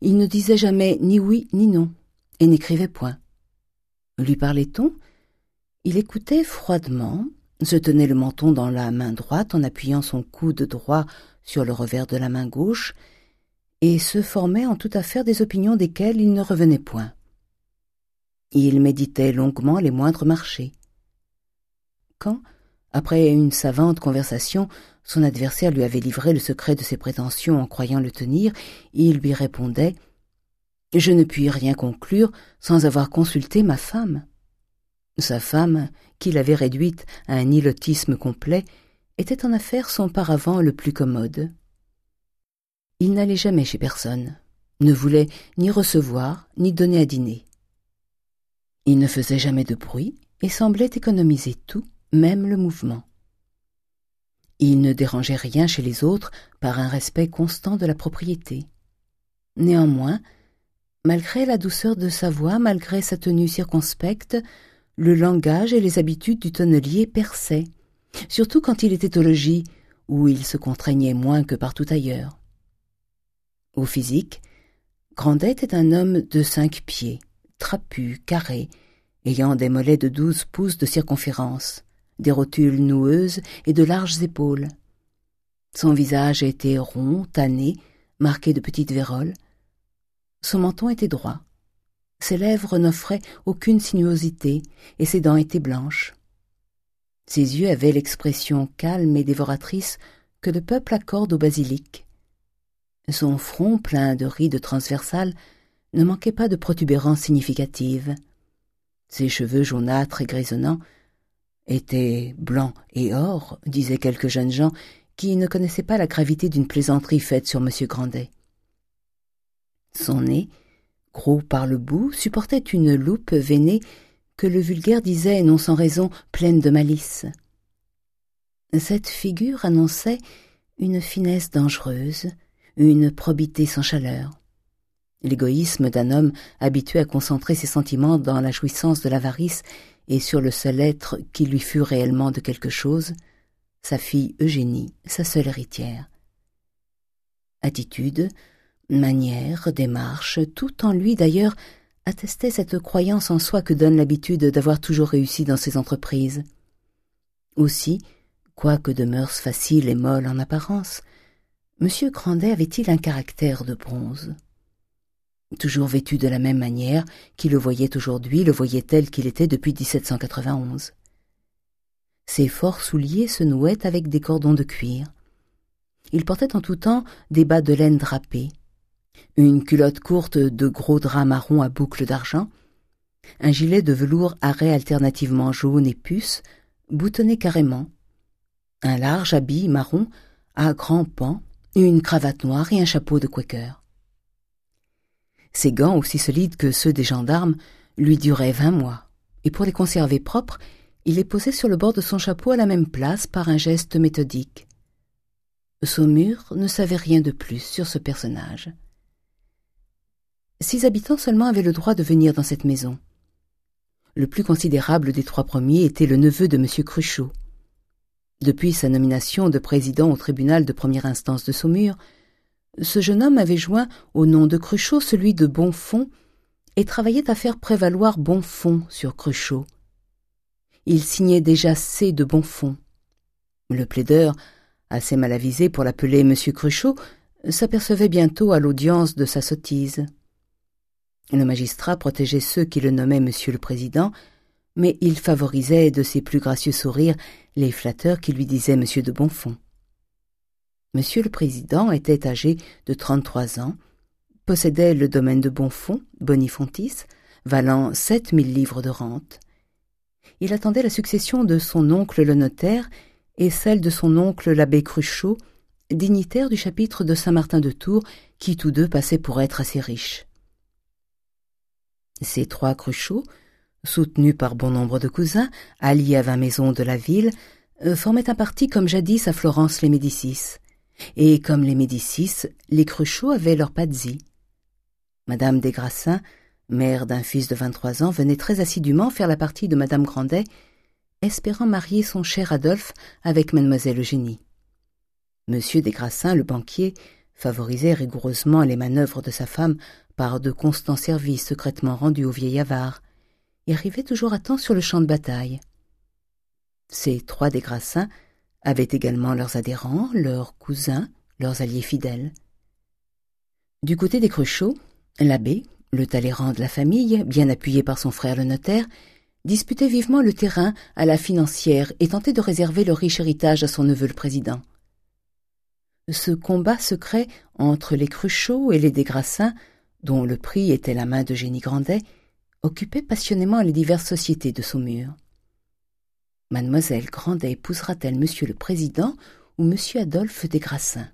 il ne disait jamais ni oui ni non, et n'écrivait point. Lui parlait-on? Il écoutait froidement, se tenait le menton dans la main droite en appuyant son coude droit sur le revers de la main gauche, et se formait en toute affaire des opinions desquelles il ne revenait point. Il méditait longuement les moindres marchés. Quand, après une savante conversation, son adversaire lui avait livré le secret de ses prétentions en croyant le tenir, il lui répondait « Je ne puis rien conclure sans avoir consulté ma femme. » Sa femme, qui l'avait réduite à un ilotisme complet, était en affaire son paravent le plus commode. Il n'allait jamais chez personne, ne voulait ni recevoir, ni donner à dîner. Il ne faisait jamais de bruit et semblait économiser tout, même le mouvement. Il ne dérangeait rien chez les autres par un respect constant de la propriété. Néanmoins, malgré la douceur de sa voix, malgré sa tenue circonspecte, le langage et les habitudes du tonnelier perçaient, surtout quand il était au logis, où il se contraignait moins que partout ailleurs. Au physique, Grandet était un homme de cinq pieds, trapu, carré, ayant des mollets de douze pouces de circonférence, des rotules noueuses et de larges épaules. Son visage était rond, tanné, marqué de petites véroles. Son menton était droit. Ses lèvres n'offraient aucune sinuosité et ses dents étaient blanches. Ses yeux avaient l'expression calme et dévoratrice que le peuple accorde au basilic. Son front plein de rides transversales ne manquait pas de protubérances significatives. Ses cheveux jaunâtres et grisonnants étaient blancs et or, disaient quelques jeunes gens qui ne connaissaient pas la gravité d'une plaisanterie faite sur M. Grandet. Son nez, gros par le bout, supportait une loupe veinée que le vulgaire disait, non sans raison, pleine de malice. Cette figure annonçait une finesse dangereuse, une probité sans chaleur. L'égoïsme d'un homme habitué à concentrer ses sentiments dans la jouissance de l'avarice et sur le seul être qui lui fût réellement de quelque chose, sa fille Eugénie, sa seule héritière. Attitude, manière, démarche, tout en lui d'ailleurs attestait cette croyance en soi que donne l'habitude d'avoir toujours réussi dans ses entreprises. Aussi, quoique de mœurs faciles et molles en apparence, M. Grandet avait-il un caractère de bronze? Toujours vêtu de la même manière, qui le voyait aujourd'hui, le voyait tel qu'il était depuis 1791. Ses forts souliers se nouaient avec des cordons de cuir. Il portait en tout temps des bas de laine drapés, une culotte courte de gros drap marron à boucles d'argent, un gilet de velours arrêt alternativement jaune et puce, boutonné carrément, un large habit marron à grands pans, une cravate noire et un chapeau de quaker. Ses gants, aussi solides que ceux des gendarmes, lui duraient vingt mois, et pour les conserver propres, il les posait sur le bord de son chapeau à la même place par un geste méthodique. Saumur ne savait rien de plus sur ce personnage. Six habitants seulement avaient le droit de venir dans cette maison. Le plus considérable des trois premiers était le neveu de M. Cruchot. Depuis sa nomination de président au tribunal de première instance de Saumur, ce jeune homme avait joint au nom de Cruchot celui de Bonfond et travaillait à faire prévaloir Bonfond sur Cruchot. Il signait déjà C de Bonfond. Le plaideur, assez mal avisé pour l'appeler M. Cruchot, s'apercevait bientôt à l'audience de sa sottise. Le magistrat protégeait ceux qui le nommaient Monsieur le Président, mais il favorisait de ses plus gracieux sourires les flatteurs qui lui disaient Monsieur de Bonfond. Monsieur le Président était âgé de trente-trois ans, possédait le domaine de Bonfond, Bonifontis, valant sept mille livres de rente. Il attendait la succession de son oncle le notaire et celle de son oncle l'abbé Cruchot, dignitaire du chapitre de Saint-Martin de Tours, qui tous deux passaient pour être assez riches. Ces trois Cruchots soutenus par bon nombre de cousins, alliés à vingt maisons de la ville, euh, formaient un parti comme jadis à Florence les Médicis. Et comme les Médicis, les Cruchot avaient leur padzi. Madame des Grassins, mère d'un fils de vingt-trois ans, venait très assidûment faire la partie de Madame Grandet, espérant marier son cher Adolphe avec Mademoiselle Eugénie. Monsieur des Grassins, le banquier, favorisait rigoureusement les manœuvres de sa femme par de constants services secrètement rendus au vieil avare, et arrivait toujours à temps sur le champ de bataille. Ces trois des Grassins avaient également leurs adhérents, leurs cousins, leurs alliés fidèles. Du côté des Cruchot, l'abbé, le Talleyrand de la famille, bien appuyé par son frère le notaire, disputait vivement le terrain à la financière et tentait de réserver le riche héritage à son neveu le président. Ce combat secret entre les Cruchot et les Desgrassins, dont le prix était la main de Génie Grandet, occupait passionnément les diverses sociétés de Saumur. Mademoiselle Grandet épousera-t-elle Monsieur le Président ou Monsieur Adolphe Desgrassins?